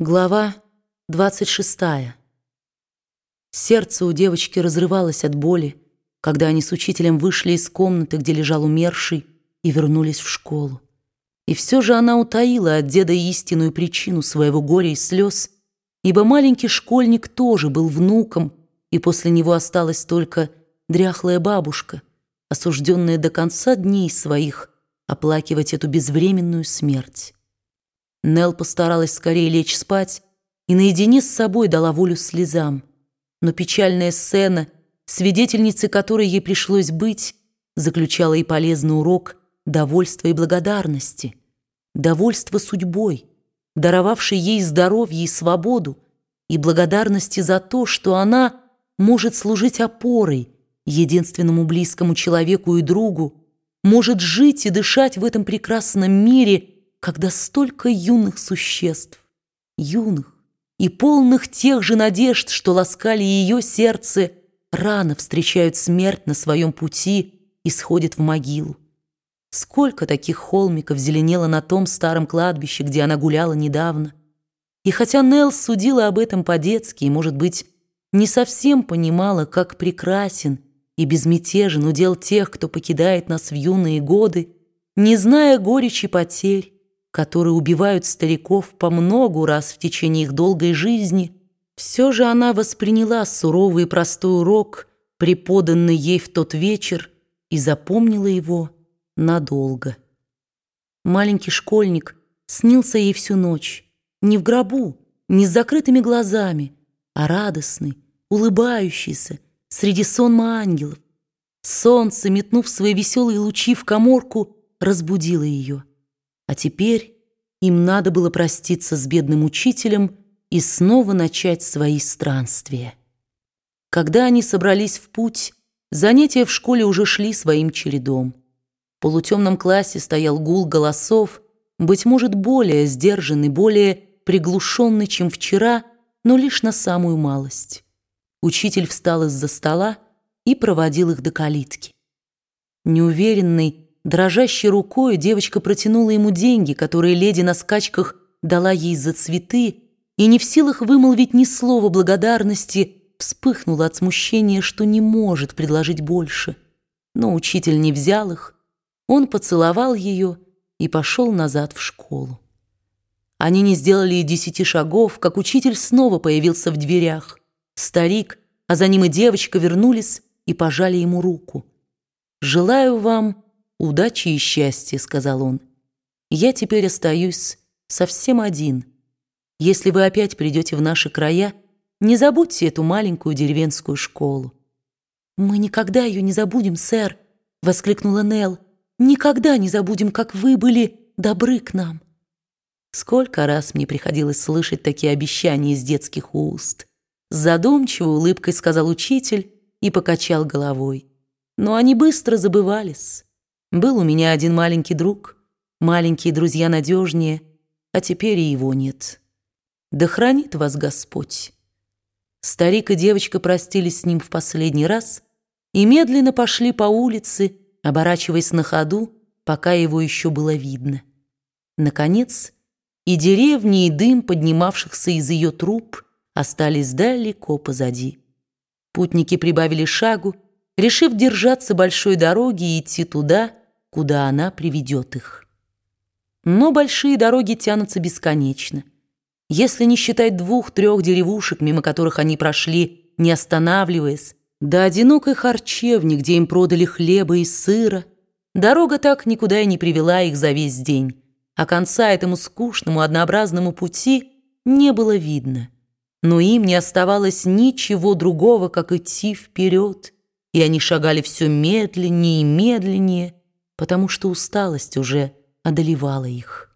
Глава 26. Сердце у девочки разрывалось от боли, когда они с учителем вышли из комнаты, где лежал умерший, и вернулись в школу. И все же она утаила от деда истинную причину своего горя и слез, ибо маленький школьник тоже был внуком, и после него осталась только дряхлая бабушка, осужденная до конца дней своих оплакивать эту безвременную смерть. Нел постаралась скорее лечь спать и наедине с собой дала волю слезам. Но печальная сцена, свидетельницей которой ей пришлось быть, заключала и полезный урок довольства и благодарности. Довольство судьбой, даровавшей ей здоровье и свободу, и благодарности за то, что она может служить опорой единственному близкому человеку и другу, может жить и дышать в этом прекрасном мире – когда столько юных существ, юных и полных тех же надежд, что ласкали ее сердце, рано встречают смерть на своем пути и сходят в могилу. Сколько таких холмиков зеленело на том старом кладбище, где она гуляла недавно. И хотя Нелл судила об этом по-детски и, может быть, не совсем понимала, как прекрасен и безмятежен удел тех, кто покидает нас в юные годы, не зная горечи потерь, которые убивают стариков по многу раз в течение их долгой жизни, все же она восприняла суровый и простой урок, преподанный ей в тот вечер, и запомнила его надолго. Маленький школьник снился ей всю ночь, не в гробу, не с закрытыми глазами, а радостный, улыбающийся, среди сонма ангелов. Солнце, метнув свои веселые лучи в коморку, разбудило ее. А теперь им надо было проститься с бедным учителем и снова начать свои странствия. Когда они собрались в путь, занятия в школе уже шли своим чередом. В полутемном классе стоял гул голосов, быть может, более сдержанный, более приглушенный, чем вчера, но лишь на самую малость. Учитель встал из-за стола и проводил их до калитки. Неуверенный, Дрожащей рукой девочка протянула ему деньги, которые леди на скачках дала ей за цветы, и не в силах вымолвить ни слова благодарности, вспыхнула от смущения, что не может предложить больше. Но учитель не взял их. Он поцеловал ее и пошел назад в школу. Они не сделали и десяти шагов, как учитель снова появился в дверях. Старик, а за ним и девочка вернулись и пожали ему руку. «Желаю вам...» «Удачи и счастья», — сказал он. «Я теперь остаюсь совсем один. Если вы опять придете в наши края, не забудьте эту маленькую деревенскую школу». «Мы никогда ее не забудем, сэр», — воскликнула Нелл. «Никогда не забудем, как вы были добры к нам». Сколько раз мне приходилось слышать такие обещания из детских уст. С задумчивой улыбкой сказал учитель и покачал головой. Но они быстро забывались. Был у меня один маленький друг, маленькие друзья надежнее, а теперь и его нет. Да хранит вас Господь. Старик и девочка простились с ним в последний раз и медленно пошли по улице, оборачиваясь на ходу, пока его еще было видно. Наконец, и деревни, и дым, поднимавшихся из ее труб, остались далеко позади. Путники прибавили шагу, решив держаться большой дороги и идти туда, куда она приведет их. Но большие дороги тянутся бесконечно. Если не считать двух-трех деревушек, мимо которых они прошли, не останавливаясь, до одинокой харчевни, где им продали хлеба и сыра, дорога так никуда и не привела их за весь день, а конца этому скучному однообразному пути не было видно. Но им не оставалось ничего другого, как идти вперед, и они шагали все медленнее и медленнее, потому что усталость уже одолевала их.